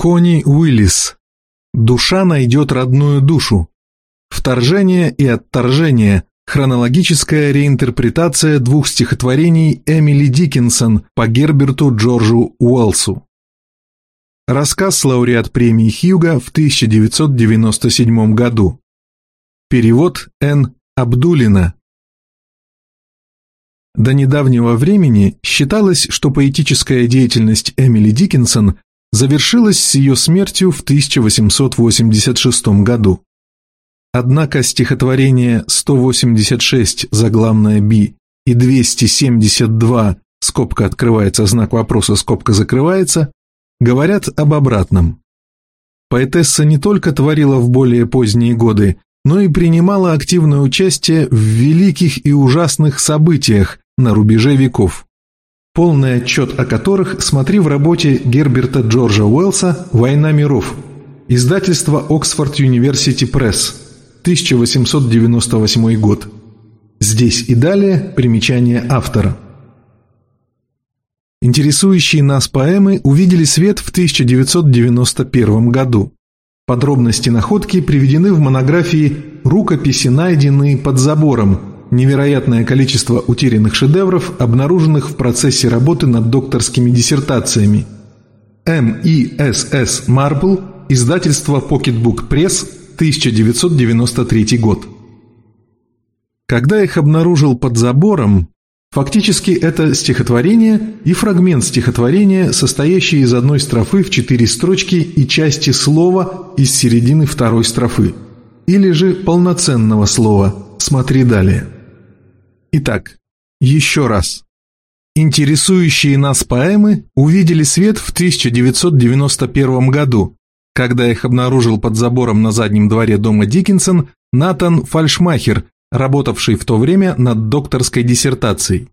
Кони Уиллис. Душа найдет родную душу. Вторжение и отторжение. Хронологическая реинтерпретация двух стихотворений Эмили Диккенсон по Герберту Джорджу Уэллсу. Рассказ лауреат премии Хьюга в 1997 году. Перевод Н. Абдулина. До недавнего времени считалось, что поэтическая деятельность Эмили Диккенсон завершилась с ее смертью в 1886 году. Однако стихотворения 186 заглавная «Би» и 272 скобка открывается, знак вопроса, скобка закрывается, говорят об обратном. Поэтесса не только творила в более поздние годы, но и принимала активное участие в великих и ужасных событиях на рубеже веков полный отчет о которых смотри в работе Герберта Джорджа Уэллса «Война миров», издательство Oxford University Press, 1898 год. Здесь и далее примечание автора. Интересующие нас поэмы увидели свет в 1991 году. Подробности находки приведены в монографии «Рукописи, найденные под забором», невероятное количество утерянных шедевров, обнаруженных в процессе работы над докторскими диссертациями. МИСС Марбл, издательство Pocketbook Press, 1993 год. Когда их обнаружил под забором, фактически это стихотворение и фрагмент стихотворения, состоящий из одной строфы в четыре строчки и части слова из середины второй строфы, или же полноценного слова «смотри далее». Итак, еще раз. Интересующие нас поэмы увидели свет в 1991 году, когда их обнаружил под забором на заднем дворе дома Диккенсон Натан Фальшмахер, работавший в то время над докторской диссертацией.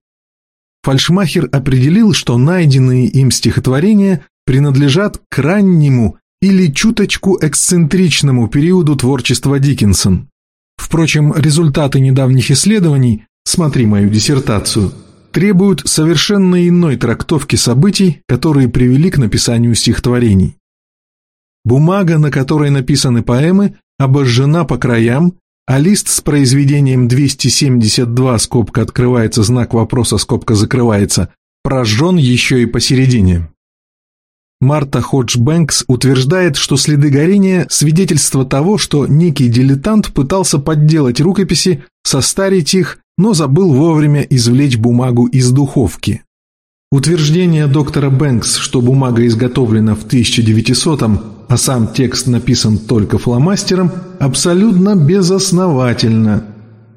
Фальшмахер определил, что найденные им стихотворения принадлежат к раннему или чуточку эксцентричному периоду творчества Диккенсон. Впрочем, результаты недавних исследований смотри мою диссертацию, требуют совершенно иной трактовки событий, которые привели к написанию стихотворений. Бумага, на которой написаны поэмы, обожжена по краям, а лист с произведением 272, скобка открывается, знак вопроса, скобка закрывается, прожжен еще и посередине. Марта Ходж Бэнкс утверждает, что следы горения – свидетельство того, что некий дилетант пытался подделать рукописи, состарить их но забыл вовремя извлечь бумагу из духовки. Утверждение доктора Бэнкс, что бумага изготовлена в 1900-м, а сам текст написан только фломастером, абсолютно безосновательно.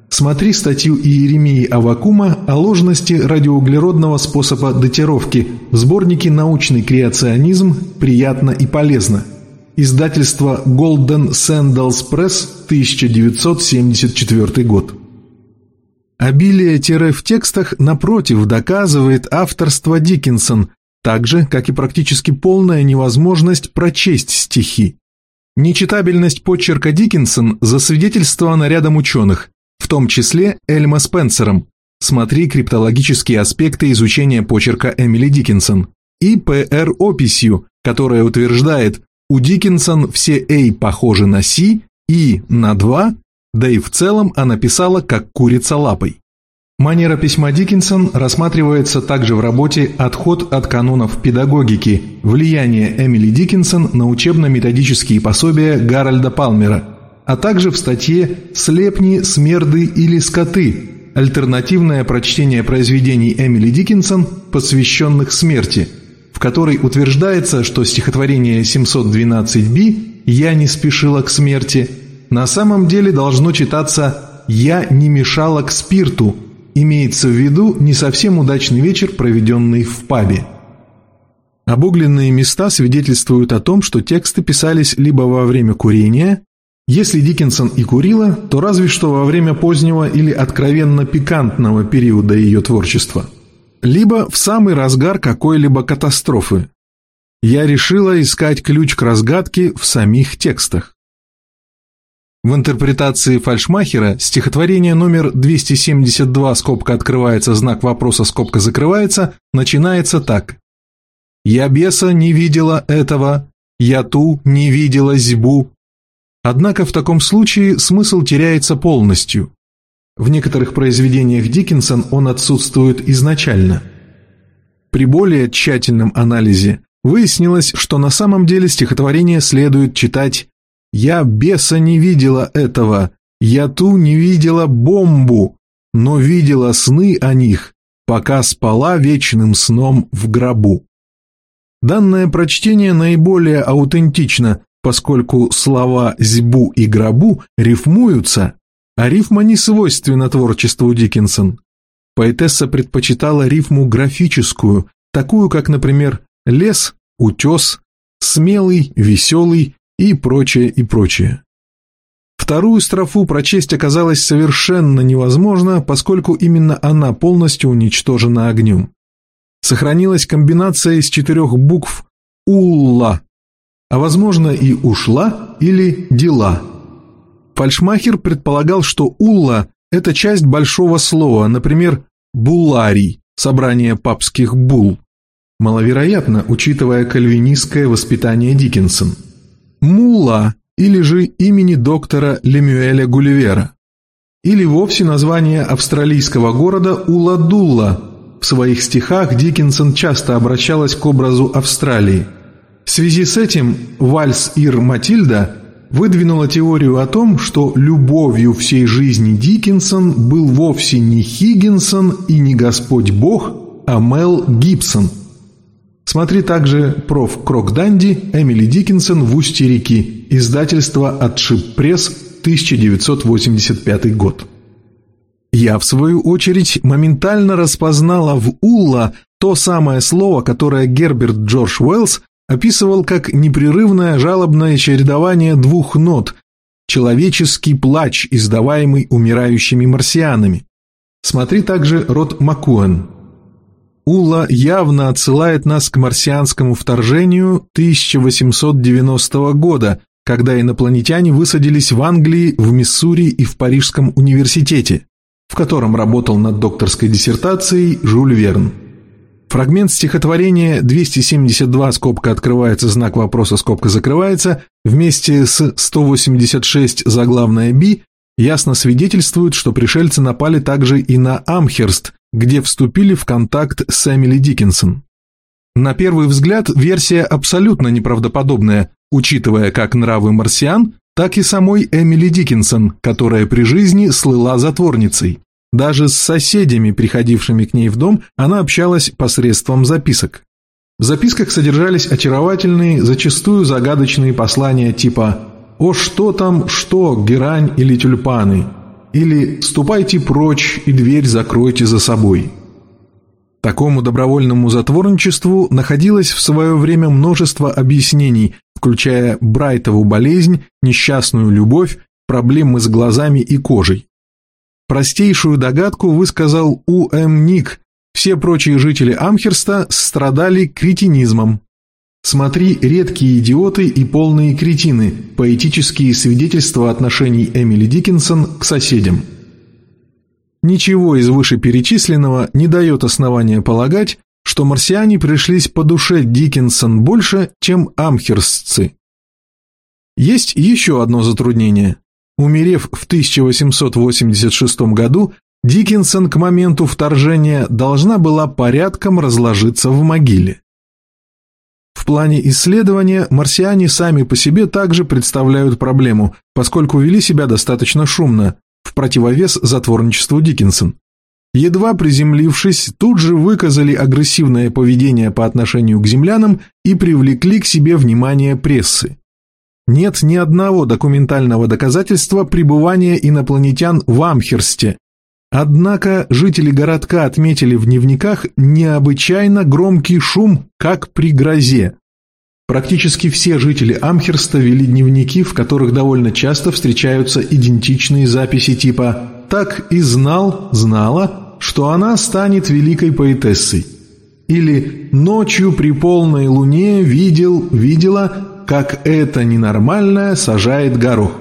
Смотри статью Иеремии Авакума о ложности радиоуглеродного способа датировки в сборнике «Научный креационизм. Приятно и полезно». Издательство Golden Sandals Press, 1974 год. Обилие тире в текстах, напротив, доказывает авторство Диккенсон, так же, как и практически полная невозможность прочесть стихи. Нечитабельность почерка Диккенсон засвидетельствована рядом ученых, в том числе Эльма Спенсером, смотри криптологические аспекты изучения почерка Эмили Диккенсон, и П.Р. Описью, которая утверждает, у Диккенсон все «эй» похожи на «си», «и» на «два», да и в целом она писала как курица лапой. Манера письма Диккенсон рассматривается также в работе «Отход от канонов педагогики. Влияние Эмили Диккенсон на учебно-методические пособия Гарольда Палмера», а также в статье «Слепни, смерды или скоты. Альтернативное прочтение произведений Эмили Диккенсон, посвященных смерти», в которой утверждается, что стихотворение 712 би «Я не спешила к смерти» на самом деле должно читаться «Я не мешала к спирту», имеется в виду не совсем удачный вечер, проведенный в пабе. Обугленные места свидетельствуют о том, что тексты писались либо во время курения, если Диккенсон и курила, то разве что во время позднего или откровенно пикантного периода ее творчества, либо в самый разгар какой-либо катастрофы. Я решила искать ключ к разгадке в самих текстах. В интерпретации Фальшмахера стихотворение номер 272, скобка открывается, знак вопроса, скобка закрывается, начинается так. «Я беса не видела этого, «Я ту не видела зьбу». Однако в таком случае смысл теряется полностью. В некоторых произведениях Диккенсон он отсутствует изначально. При более тщательном анализе выяснилось, что на самом деле стихотворение следует читать «Я беса не видела этого, я ту не видела бомбу, но видела сны о них, пока спала вечным сном в гробу». Данное прочтение наиболее аутентично, поскольку слова «зьбу» и «гробу» рифмуются, а рифма не свойственна творчеству Диккенсон. Поэтесса предпочитала рифму графическую, такую как, например, лес, утес, смелый, веселый и прочее, и прочее. Вторую строфу прочесть оказалось совершенно невозможно, поскольку именно она полностью уничтожена огнем. Сохранилась комбинация из четырех букв «улла», а возможно и «ушла» или «дела». Фальшмахер предполагал, что «улла» – это часть большого слова, например, «буларий» – собрание папских бул. Маловероятно, учитывая кальвинистское воспитание Диккенсон. «Мула» или же имени доктора Лемюэля Гулливера. Или вовсе название австралийского города Уладулла. В своих стихах Диккенсон часто обращалась к образу Австралии. В связи с этим вальс Ир Матильда выдвинула теорию о том, что любовью всей жизни Диккенсон был вовсе не Хиггинсон и не Господь Бог, а Мел Гибсон. Смотри также «Проф. Крок Данди. Эмили Диккенсон в устье реки». Издательство «Отшиб Пресс», 1985 год. Я, в свою очередь, моментально распознала в «Улла» то самое слово, которое Герберт Джордж Уэллс описывал как непрерывное жалобное чередование двух нот, человеческий плач, издаваемый умирающими марсианами. Смотри также род Макуэн. Ула явно отсылает нас к марсианскому вторжению 1890 года, когда инопланетяне высадились в Англии, в Миссури и в Парижском университете, в котором работал над докторской диссертацией Жюль Верн. Фрагмент стихотворения 272, скобка открывается, знак вопроса, скобка закрывается, вместе с 186 заглавная «Би» ясно свидетельствует, что пришельцы напали также и на Амхерст, где вступили в контакт с Эмили Диккенсон. На первый взгляд версия абсолютно неправдоподобная, учитывая как нравы марсиан, так и самой Эмили Диккенсон, которая при жизни слыла затворницей. Даже с соседями, приходившими к ней в дом, она общалась посредством записок. В записках содержались очаровательные, зачастую загадочные послания типа «О, что там, что, герань или тюльпаны?» Или «Ступайте прочь и дверь закройте за собой». Такому добровольному затворничеству находилось в свое время множество объяснений, включая Брайтову болезнь, несчастную любовь, проблемы с глазами и кожей. Простейшую догадку высказал У.М. Ник. Все прочие жители Амхерста страдали кретинизмом. Смотри «Редкие идиоты и полные кретины. Поэтические свидетельства отношений Эмили Диккенсон к соседям». Ничего из вышеперечисленного не дает основания полагать, что марсиане пришлись по душе Диккенсон больше, чем амхерстцы. Есть еще одно затруднение. Умерев в 1886 году, Диккенсон к моменту вторжения должна была порядком разложиться в могиле. Плане исследования марсиане сами по себе также представляют проблему, поскольку вели себя достаточно шумно, в противовес затворничеству Диккенсон. Едва приземлившись, тут же выказали агрессивное поведение по отношению к землянам и привлекли к себе внимание прессы. Нет ни одного документального доказательства пребывания инопланетян в Амхерсте. Однако жители городка отметили в дневниках необычайно громкий шум, как при грозе. Практически все жители Амхерста вели дневники, в которых довольно часто встречаются идентичные записи типа «так и знал, знала, что она станет великой поэтессой» или «ночью при полной луне видел, видела, как это ненормальное сажает горох.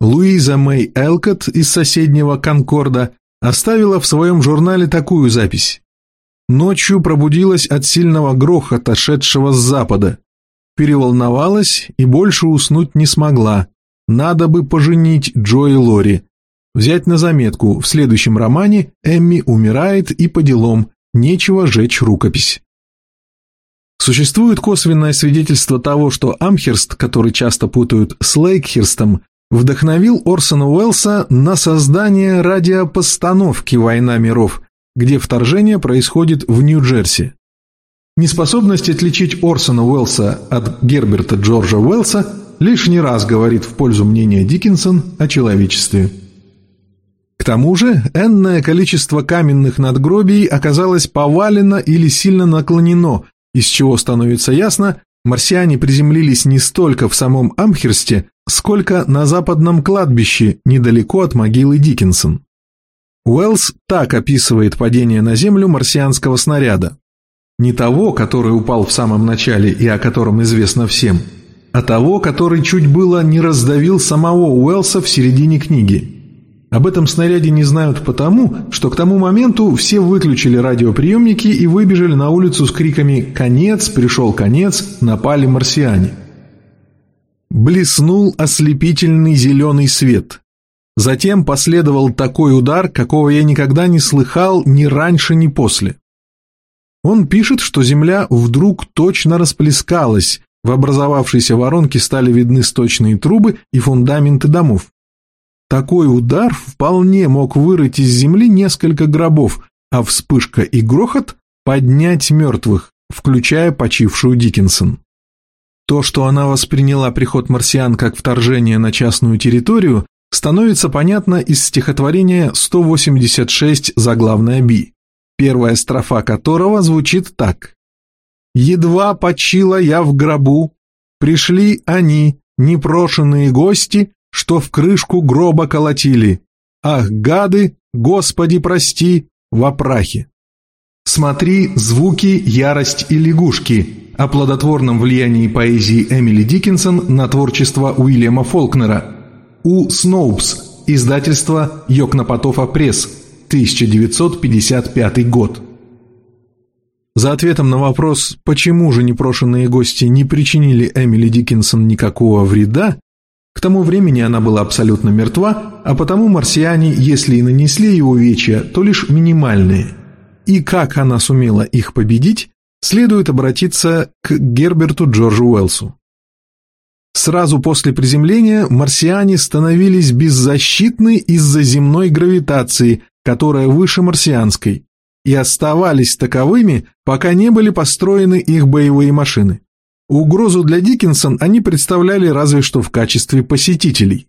Луиза Мэй Элкот из соседнего Конкорда оставила в своем журнале такую запись. Ночью пробудилась от сильного грохота, шедшего с запада. переволновалась и больше уснуть не смогла. Надо бы поженить Джо и Лори. Взять на заметку, в следующем романе Эмми умирает и по делам, нечего жечь рукопись. Существует косвенное свидетельство того, что Амхерст, который часто путают с Лейкхерстом, вдохновил Орсона Уэллса на создание радиопостановки «Война миров», где вторжение происходит в Нью-Джерси. Неспособность отличить Орсона Уэллса от Герберта Джорджа Уэллса лишний раз говорит в пользу мнения Диккенсон о человечестве. К тому же, энное количество каменных надгробий оказалось повалено или сильно наклонено, из чего становится ясно, марсиане приземлились не столько в самом Амхерсте, сколько на западном кладбище, недалеко от могилы Диккенсон. Уэллс так описывает падение на Землю марсианского снаряда. Не того, который упал в самом начале и о котором известно всем, а того, который чуть было не раздавил самого Уэллса в середине книги. Об этом снаряде не знают потому, что к тому моменту все выключили радиоприемники и выбежали на улицу с криками «Конец! Пришел конец! Напали марсиане!». Блеснул ослепительный зеленый свет. Затем последовал такой удар, какого я никогда не слыхал ни раньше, ни после. Он пишет, что Земля вдруг точно расплескалась, в образовавшейся воронке стали видны сточные трубы и фундаменты домов. Такой удар вполне мог вырыть из земли несколько гробов, а вспышка и грохот – поднять мертвых, включая почившую Диккенсон. То, что она восприняла приход марсиан как вторжение на частную территорию, становится понятно из стихотворения 186 заглавная Би, первая строфа которого звучит так. «Едва почила я в гробу, пришли они, непрошенные гости, что в крышку гроба колотили. Ах, гады, Господи, прости, в прахе. Смотри «Звуки, ярость и лягушки» о плодотворном влиянии поэзии Эмили Диккенсон на творчество Уильяма Фолкнера. У. Сноупс, издательство Йокнапотофа Пресс, 1955 год. За ответом на вопрос, почему же непрошенные гости не причинили Эмили Диккенсон никакого вреда, к тому времени она была абсолютно мертва, а потому марсиане, если и нанесли ей увечья, то лишь минимальные. И как она сумела их победить, следует обратиться к Герберту Джорджу Уэллсу. Сразу после приземления марсиане становились беззащитны из-за земной гравитации, которая выше марсианской, и оставались таковыми, пока не были построены их боевые машины. Угрозу для Диккенсон они представляли разве что в качестве посетителей.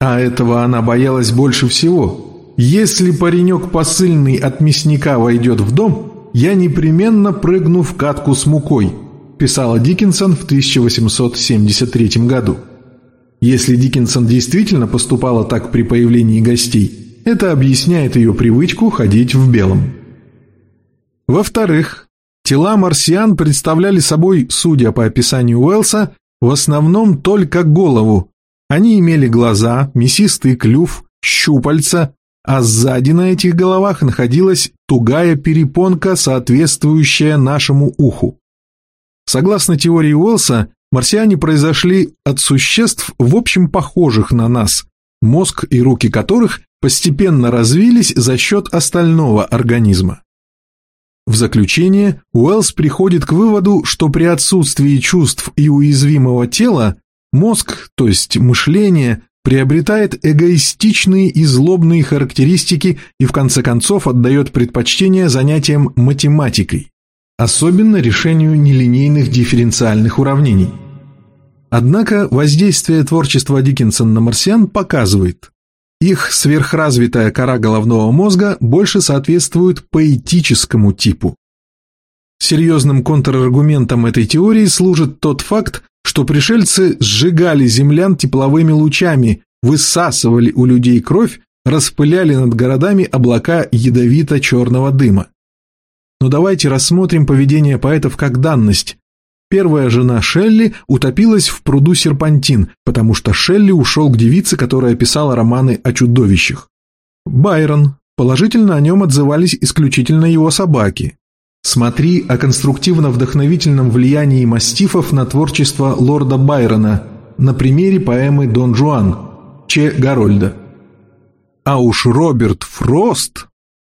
А этого она боялась больше всего. «Если паренек посыльный от мясника войдет в дом, я непременно прыгну в катку с мукой», писала Диккенсон в 1873 году. Если Диккенсон действительно поступала так при появлении гостей, это объясняет ее привычку ходить в белом. Во-вторых, Тела марсиан представляли собой, судя по описанию Уэллса, в основном только голову. Они имели глаза, мясистый клюв, щупальца, а сзади на этих головах находилась тугая перепонка, соответствующая нашему уху. Согласно теории Уэллса, марсиане произошли от существ, в общем, похожих на нас, мозг и руки которых постепенно развились за счет остального организма. В заключение Уэллс приходит к выводу, что при отсутствии чувств и уязвимого тела мозг, то есть мышление, приобретает эгоистичные и злобные характеристики и в конце концов отдает предпочтение занятиям математикой, особенно решению нелинейных дифференциальных уравнений. Однако воздействие творчества Диккенсона на марсиан показывает, их сверхразвитая кора головного мозга больше соответствует поэтическому типу. Серьезным контраргументом этой теории служит тот факт, что пришельцы сжигали землян тепловыми лучами, высасывали у людей кровь, распыляли над городами облака ядовито-черного дыма. Но давайте рассмотрим поведение поэтов как данность, Первая жена Шелли утопилась в пруду Серпантин, потому что Шелли ушел к девице, которая писала романы о чудовищах. Байрон. Положительно о нем отзывались исключительно его собаки. Смотри о конструктивно-вдохновительном влиянии мастифов на творчество лорда Байрона на примере поэмы «Дон Жуан» Че Гарольда. А уж Роберт Фрост...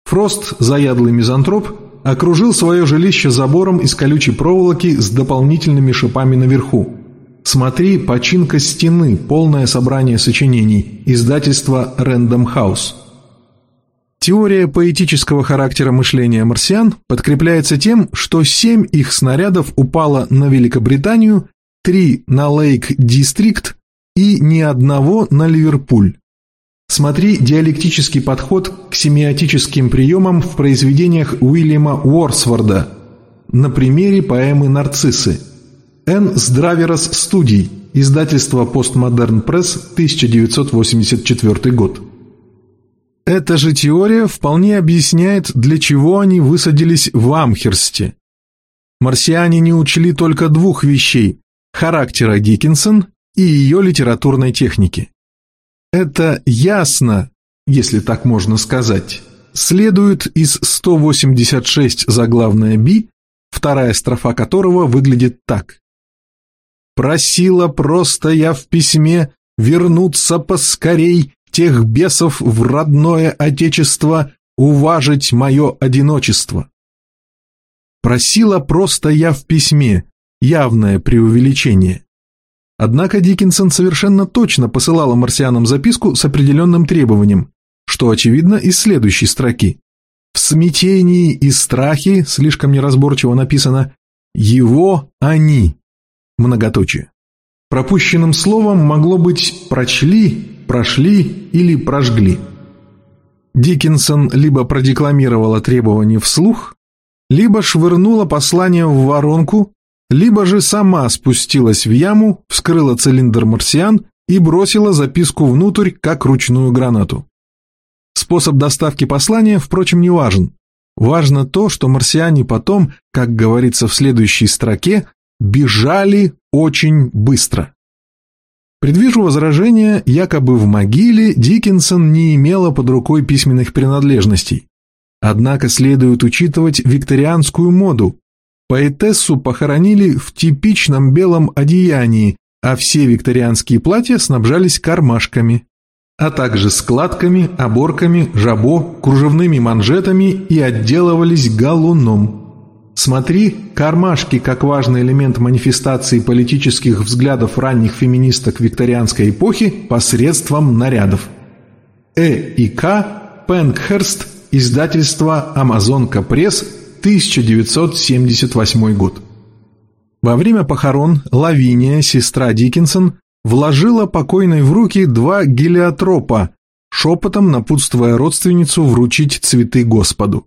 Фрост, заядлый мизантроп, окружил свое жилище забором из колючей проволоки с дополнительными шипами наверху. Смотри «Починка стены», полное собрание сочинений, издательство Random House. Теория поэтического характера мышления марсиан подкрепляется тем, что семь их снарядов упало на Великобританию, три на Лейк-Дистрикт и ни одного на Ливерпуль. Смотри диалектический подход к семиотическим приемам в произведениях Уильяма Уорсворда на примере поэмы «Нарциссы». Н. Здраверас студий, издательство «Постмодерн Пресс», 1984 год. Эта же теория вполне объясняет, для чего они высадились в Амхерсте. Марсиане не учли только двух вещей – характера Диккенсон и ее литературной техники. Это ясно, если так можно сказать, следует из 186 заглавная Би, вторая строфа которого выглядит так. «Просила просто я в письме вернуться поскорей, тех бесов в родное отечество, уважить мое одиночество». Просила просто я в письме, явное преувеличение. Однако Диккенсон совершенно точно посылала марсианам записку с определенным требованием, что очевидно из следующей строки. В смятении и страхе, слишком неразборчиво написано «его они», многоточие. Пропущенным словом могло быть «прочли», «прошли» или «прожгли». Диккенсон либо продекламировала требование вслух, либо швырнула послание в воронку, либо же сама спустилась в яму, вскрыла цилиндр марсиан и бросила записку внутрь, как ручную гранату. Способ доставки послания, впрочем, не важен. Важно то, что марсиане потом, как говорится в следующей строке, бежали очень быстро. Предвижу возражение, якобы в могиле Диккенсон не имела под рукой письменных принадлежностей. Однако следует учитывать викторианскую моду, Поэтессу похоронили в типичном белом одеянии, а все викторианские платья снабжались кармашками, а также складками, оборками, жабо, кружевными манжетами и отделывались галуном. Смотри, кармашки как важный элемент манифестации политических взглядов ранних феминисток викторианской эпохи посредством нарядов. Э и К. Пенкхерст, издательство «Амазонка Пресс», 1978 год. Во время похорон Лавиния, сестра Диккенсон, вложила покойной в руки два гелиотропа, шепотом напутствуя родственницу вручить цветы Господу.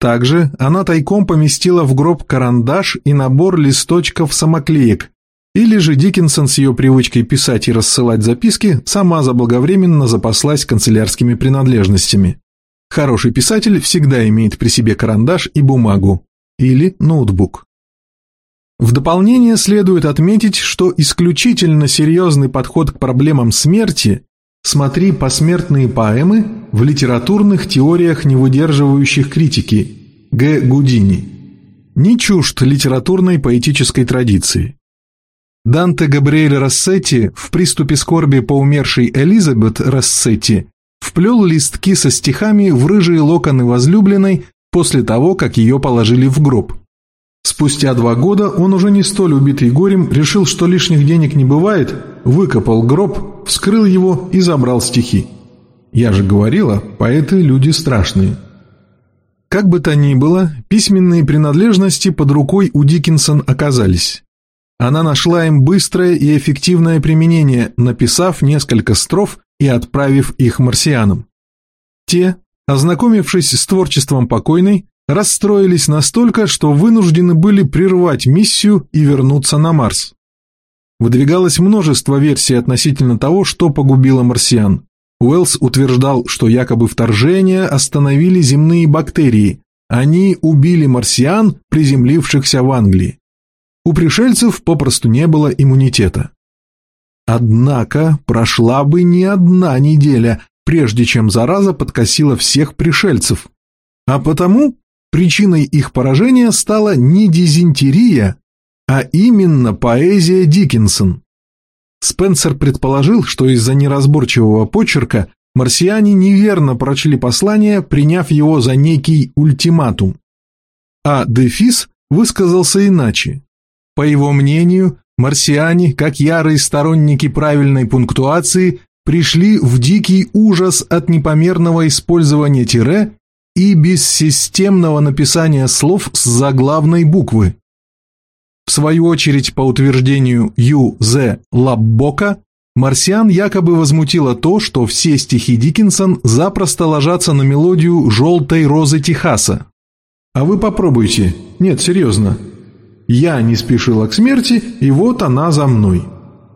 Также она тайком поместила в гроб карандаш и набор листочков самоклеек, или же Диккенсон с ее привычкой писать и рассылать записки сама заблаговременно запаслась канцелярскими принадлежностями. Хороший писатель всегда имеет при себе карандаш и бумагу или ноутбук. В дополнение следует отметить, что исключительно серьезный подход к проблемам смерти смотри посмертные поэмы в литературных теориях, не выдерживающих критики Г. Гудини. Не чужд литературной поэтической традиции. Данте Габриэль Рассетти в приступе скорби по умершей Элизабет Рассетти вплел листки со стихами в рыжие локоны возлюбленной после того, как ее положили в гроб. Спустя два года он уже не столь убитый горем решил, что лишних денег не бывает, выкопал гроб, вскрыл его и забрал стихи. Я же говорила, поэты – люди страшные. Как бы то ни было, письменные принадлежности под рукой у Диккенсон оказались. Она нашла им быстрое и эффективное применение, написав несколько строф и отправив их марсианам. Те, ознакомившись с творчеством покойной, расстроились настолько, что вынуждены были прервать миссию и вернуться на Марс. Выдвигалось множество версий относительно того, что погубило марсиан. Уэллс утверждал, что якобы вторжение остановили земные бактерии, они убили марсиан, приземлившихся в Англии. У пришельцев попросту не было иммунитета. Однако прошла бы не одна неделя, прежде чем зараза подкосила всех пришельцев. А потому причиной их поражения стала не дизентерия, а именно поэзия Диккенсон. Спенсер предположил, что из-за неразборчивого почерка марсиане неверно прочли послание, приняв его за некий ультиматум. А Дефис высказался иначе. По его мнению, марсиане, как ярые сторонники правильной пунктуации, пришли в дикий ужас от непомерного использования тире и бессистемного написания слов с заглавной буквы. В свою очередь, по утверждению Ю. З. Лаббока, марсиан якобы возмутило то, что все стихи Диккенсон запросто ложатся на мелодию «Желтой розы Техаса». А вы попробуйте. Нет, серьезно. Я не спешила к смерти, и вот она за мной.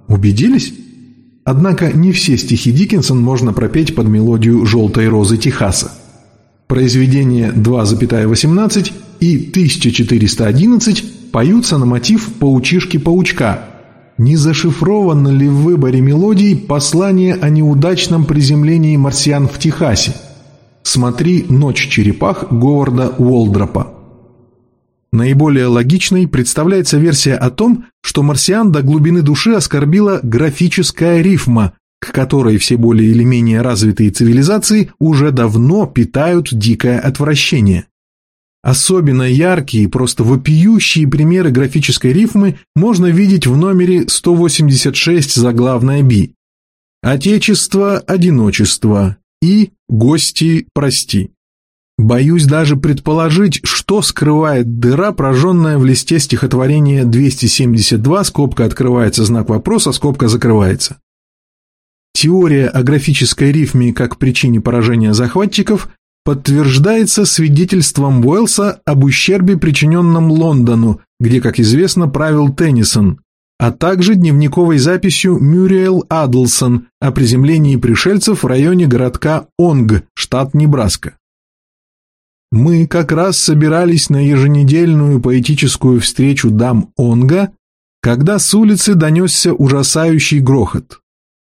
Убедились? Однако не все стихи Диккенсон можно пропеть под мелодию «Желтой розы Техаса». Произведения 2,18 и 1411 поются на мотив «Паучишки-паучка». Не зашифровано ли в выборе мелодий послание о неудачном приземлении марсиан в Техасе? Смотри «Ночь черепах» Говарда Уолдропа. Наиболее логичной представляется версия о том, что марсиан до глубины души оскорбила графическая рифма, к которой все более или менее развитые цивилизации уже давно питают дикое отвращение. Особенно яркие, просто вопиющие примеры графической рифмы можно видеть в номере 186 заглавная Би. «Отечество, одиночество» и «Гости, прости». Боюсь даже предположить, что скрывает дыра, прожженная в листе стихотворения 272, скобка открывается, знак вопроса, скобка закрывается. Теория о графической рифме как причине поражения захватчиков подтверждается свидетельством Уэллса об ущербе, причиненном Лондону, где, как известно, правил Теннисон, а также дневниковой записью Мюриэл Адлсон о приземлении пришельцев в районе городка Онг, штат Небраска. Мы как раз собирались на еженедельную поэтическую встречу дам Онга, когда с улицы донесся ужасающий грохот.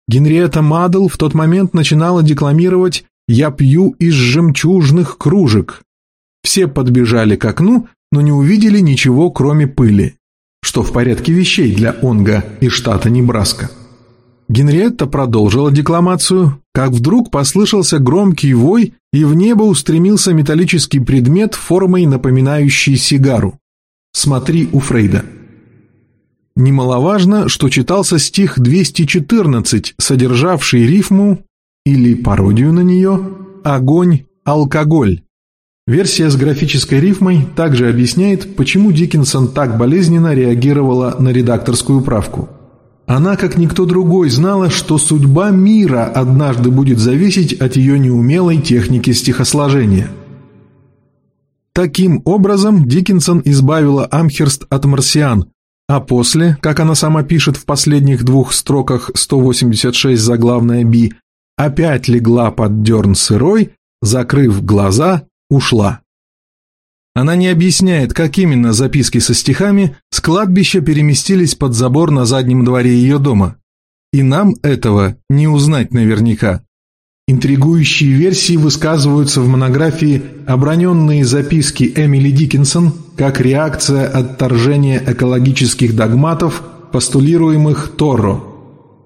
Генриетта Мадл в тот момент начинала декламировать «Я пью из жемчужных кружек». Все подбежали к окну, но не увидели ничего, кроме пыли, что в порядке вещей для Онга и штата Небраска. Генриетта продолжила декламацию, как вдруг послышался громкий вой, и в небо устремился металлический предмет формой, напоминающий сигару. Смотри у Фрейда. Немаловажно, что читался стих 214, содержавший рифму или пародию на нее «Огонь, алкоголь». Версия с графической рифмой также объясняет, почему Диккенсон так болезненно реагировала на редакторскую правку. Она, как никто другой, знала, что судьба мира однажды будет зависеть от ее неумелой техники стихосложения. Таким образом, Диккенсон избавила Амхерст от марсиан, а после, как она сама пишет в последних двух строках 186 заглавная «Би», опять легла под дерн сырой, закрыв глаза, ушла. Она не объясняет, как именно записки со стихами с кладбища переместились под забор на заднем дворе ее дома. И нам этого не узнать наверняка. Интригующие версии высказываются в монографии «Оброненные записки Эмили Диккенсон» как реакция отторжения экологических догматов, постулируемых Торро.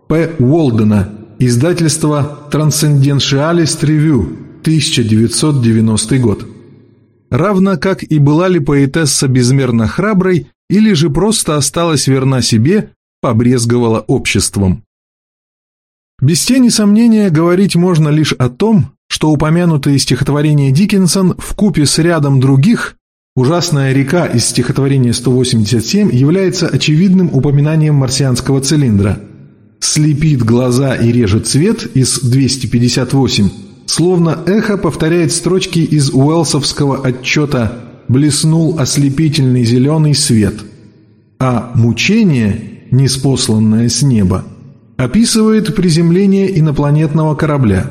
П. Уолдена, издательство Transcendentialist Review, 1990 год. Равно как и была ли поэтесса безмерно храброй, или же просто осталась верна себе, побрезговала обществом. Без тени сомнения говорить можно лишь о том, что упомянутые стихотворения Диккенсон в купе с рядом других «Ужасная река» из стихотворения 187 является очевидным упоминанием марсианского цилиндра. «Слепит глаза и режет цвет» из 258 словно эхо повторяет строчки из уэлсовского отчета «Блеснул ослепительный зеленый свет», а «мучение, неспосланное с неба», описывает приземление инопланетного корабля.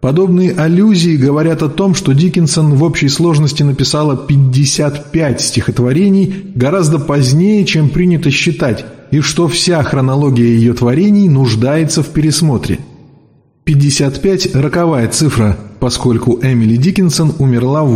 Подобные аллюзии говорят о том, что Диккенсон в общей сложности написала 55 стихотворений гораздо позднее, чем принято считать, и что вся хронология ее творений нуждается в пересмотре. 55 – роковая цифра, поскольку Эмили Диккенсон умерла в